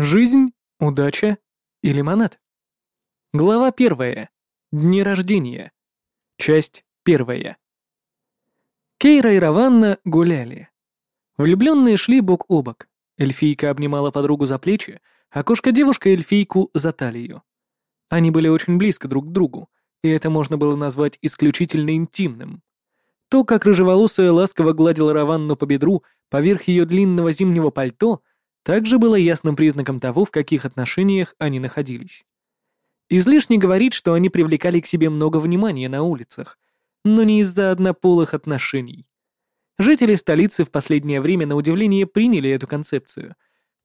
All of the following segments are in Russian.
Жизнь, удача и лимонад. Глава первая. Дни рождения. Часть первая. Кейра и Раванна гуляли. Влюбленные шли бок о бок. Эльфийка обнимала подругу за плечи, а кошка-девушка эльфийку за талию. Они были очень близко друг к другу, и это можно было назвать исключительно интимным. То, как рыжеволосая ласково гладила Раванну по бедру поверх ее длинного зимнего пальто, также было ясным признаком того, в каких отношениях они находились. Излишне говорить, что они привлекали к себе много внимания на улицах, но не из-за однополых отношений. Жители столицы в последнее время на удивление приняли эту концепцию,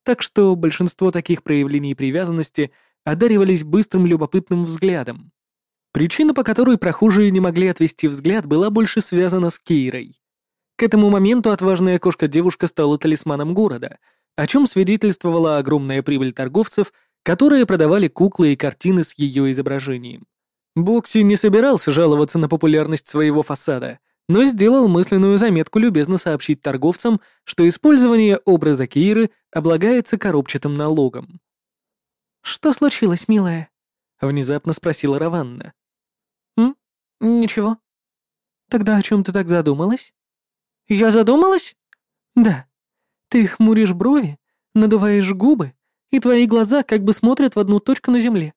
так что большинство таких проявлений привязанности одаривались быстрым любопытным взглядом. Причина, по которой прохожие не могли отвести взгляд, была больше связана с Кейрой. К этому моменту отважная кошка-девушка стала талисманом города — о чем свидетельствовала огромная прибыль торговцев, которые продавали куклы и картины с ее изображением. Бокси не собирался жаловаться на популярность своего фасада, но сделал мысленную заметку любезно сообщить торговцам, что использование образа Киры облагается коробчатым налогом. «Что случилось, милая?» — внезапно спросила Раванна. «М? Ничего». «Тогда о чем ты так задумалась?» «Я задумалась?» «Да. Ты хмуришь брови, надуваешь губы, и твои глаза как бы смотрят в одну точку на земле.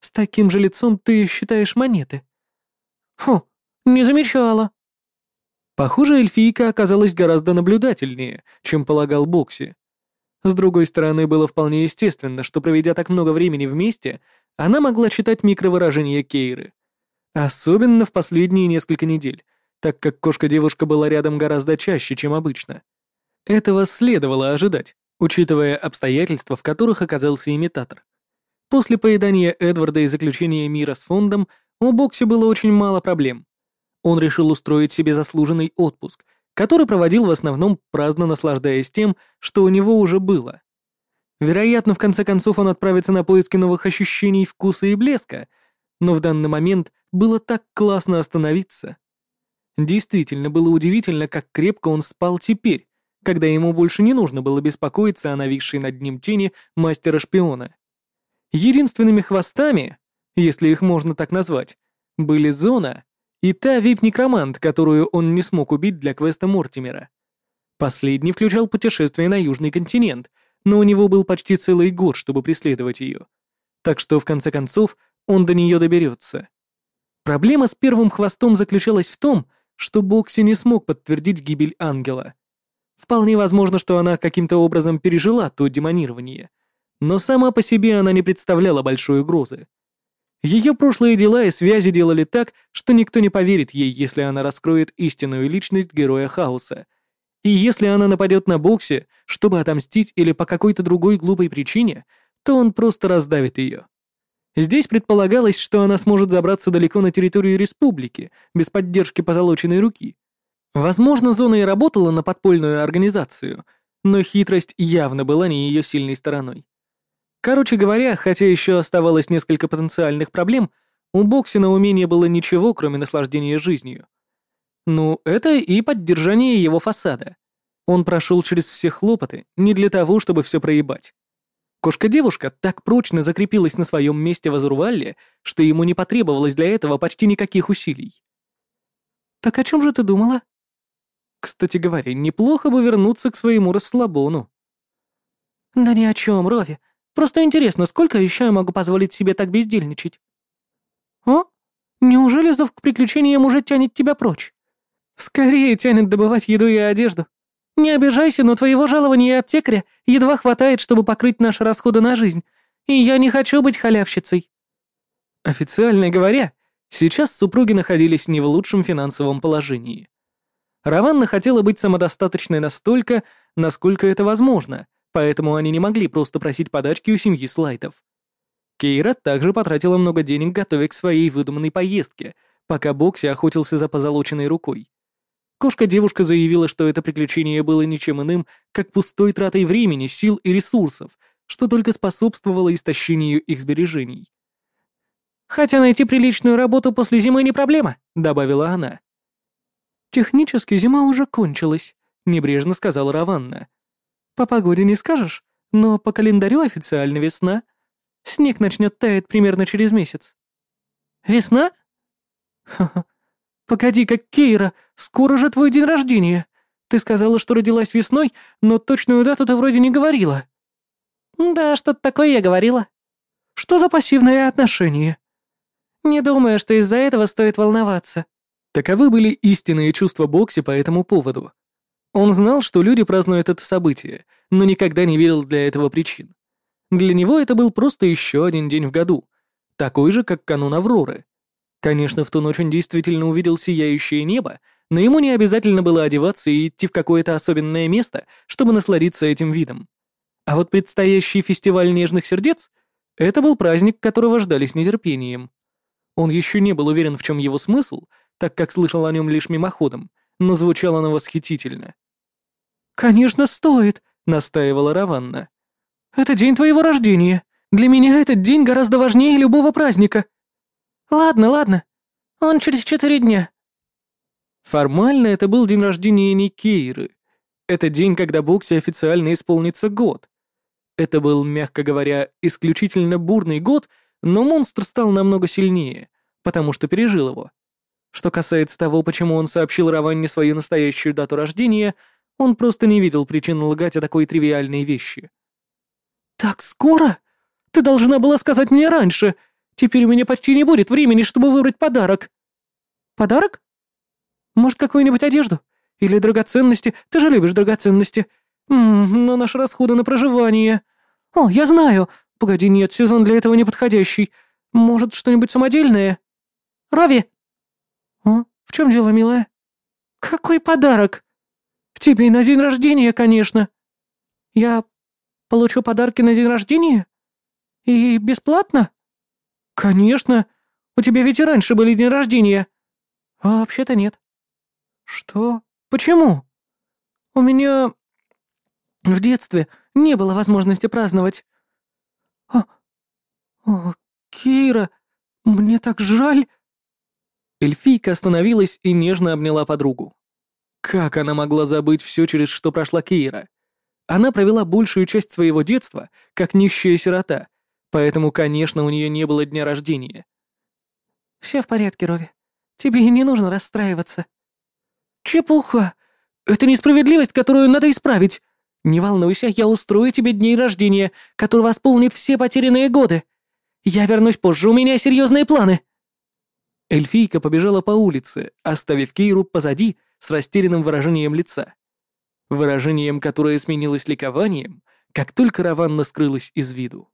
С таким же лицом ты считаешь монеты. Фу, не замечала. Похоже, эльфийка оказалась гораздо наблюдательнее, чем полагал Бокси. С другой стороны, было вполне естественно, что, проведя так много времени вместе, она могла читать микровыражения Кейры. Особенно в последние несколько недель, так как кошка-девушка была рядом гораздо чаще, чем обычно. Этого следовало ожидать, учитывая обстоятельства, в которых оказался имитатор. После поедания Эдварда и заключения мира с фондом у Бокси было очень мало проблем. Он решил устроить себе заслуженный отпуск, который проводил в основном праздно наслаждаясь тем, что у него уже было. Вероятно, в конце концов он отправится на поиски новых ощущений вкуса и блеска, но в данный момент было так классно остановиться. Действительно было удивительно, как крепко он спал теперь, когда ему больше не нужно было беспокоиться о нависшей над ним тени мастера-шпиона. Единственными хвостами, если их можно так назвать, были Зона и та вип-некромант, которую он не смог убить для квеста Мортимера. Последний включал путешествие на Южный континент, но у него был почти целый год, чтобы преследовать ее. Так что, в конце концов, он до нее доберется. Проблема с первым хвостом заключалась в том, что Бокси не смог подтвердить гибель ангела — Вполне возможно, что она каким-то образом пережила то демонирование. Но сама по себе она не представляла большой угрозы. Ее прошлые дела и связи делали так, что никто не поверит ей, если она раскроет истинную личность героя хаоса. И если она нападет на Боксе, чтобы отомстить или по какой-то другой глупой причине, то он просто раздавит ее. Здесь предполагалось, что она сможет забраться далеко на территорию республики, без поддержки позолоченной руки. Возможно, Зона и работала на подпольную организацию, но хитрость явно была не ее сильной стороной. Короче говоря, хотя еще оставалось несколько потенциальных проблем, у Бокси на уме было ничего, кроме наслаждения жизнью. Ну, это и поддержание его фасада. Он прошел через все хлопоты не для того, чтобы все проебать. Кошка-девушка так прочно закрепилась на своем месте в Азурвалле, что ему не потребовалось для этого почти никаких усилий. «Так о чем же ты думала?» Кстати говоря, неплохо бы вернуться к своему расслабону. Да ни о чем, Рови. Просто интересно, сколько еще я могу позволить себе так бездельничать? О? Неужели зов к приключениям уже тянет тебя прочь? Скорее тянет добывать еду и одежду. Не обижайся, но твоего жалования и аптекаря едва хватает, чтобы покрыть наши расходы на жизнь, и я не хочу быть халявщицей. Официально говоря, сейчас супруги находились не в лучшем финансовом положении. Раванна хотела быть самодостаточной настолько, насколько это возможно, поэтому они не могли просто просить подачки у семьи Слайтов. Кейра также потратила много денег, готовя к своей выдуманной поездке, пока Бокси охотился за позолоченной рукой. Кошка-девушка заявила, что это приключение было ничем иным, как пустой тратой времени, сил и ресурсов, что только способствовало истощению их сбережений. «Хотя найти приличную работу после зимы не проблема», — добавила она. «Технически зима уже кончилась», — небрежно сказала Раванна. «По погоде не скажешь, Но по календарю официально весна. Снег начнет таять примерно через месяц. Весна? Ха-ха. Погоди, как Кейра, скоро же твой день рождения. Ты сказала, что родилась весной, но точную дату ты вроде не говорила. Да, что-то такое я говорила. Что за пассивное отношение? Не думаю, что из-за этого стоит волноваться. Таковы были истинные чувства Бокси по этому поводу. Он знал, что люди празднуют это событие, но никогда не видел для этого причин. Для него это был просто еще один день в году, такой же, как канун Авроры. Конечно, в ту ночь он действительно увидел сияющее небо, но ему не обязательно было одеваться и идти в какое-то особенное место, чтобы насладиться этим видом. А вот предстоящий фестиваль нежных сердец — это был праздник, которого ждали с нетерпением. Он еще не был уверен, в чем его смысл, так как слышал о нем лишь мимоходом, но звучало оно восхитительно. «Конечно, стоит», — настаивала Раванна. «Это день твоего рождения. Для меня этот день гораздо важнее любого праздника». «Ладно, ладно. Он через четыре дня». Формально это был день рождения Никейры. Это день, когда Боксе официально исполнится год. Это был, мягко говоря, исключительно бурный год, но монстр стал намного сильнее, потому что пережил его. Что касается того, почему он сообщил Раванне свою настоящую дату рождения — он просто не видел причин лгать о такой тривиальной вещи. «Так скоро? Ты должна была сказать мне раньше. Теперь у меня почти не будет времени, чтобы выбрать подарок». «Подарок? Может, какую-нибудь одежду? Или драгоценности? Ты же любишь драгоценности. Ммм, но наши расходы на проживание. О, я знаю. Погоди, нет, сезон для этого неподходящий. Может, что-нибудь самодельное? Рави!» «О, в чем дело, милая?» «Какой подарок?» «Тебе на день рождения, конечно!» «Я получу подарки на день рождения? И бесплатно?» «Конечно! У тебя ведь и раньше были день рождения!» «А вообще-то нет». «Что? Почему?» «У меня в детстве не было возможности праздновать». «О, о, Кира, мне так жаль!» Эльфийка остановилась и нежно обняла подругу. Как она могла забыть все, через что прошла Кейра? Она провела большую часть своего детства как нищая сирота, поэтому, конечно, у нее не было дня рождения. «Все в порядке, Рови. Тебе и не нужно расстраиваться». «Чепуха! Это несправедливость, которую надо исправить. Не волнуйся, я устрою тебе день рождения, который восполнит все потерянные годы. Я вернусь позже, у меня серьезные планы». Эльфийка побежала по улице, оставив Кейру позади с растерянным выражением лица. Выражением, которое сменилось ликованием, как только Раванна скрылась из виду.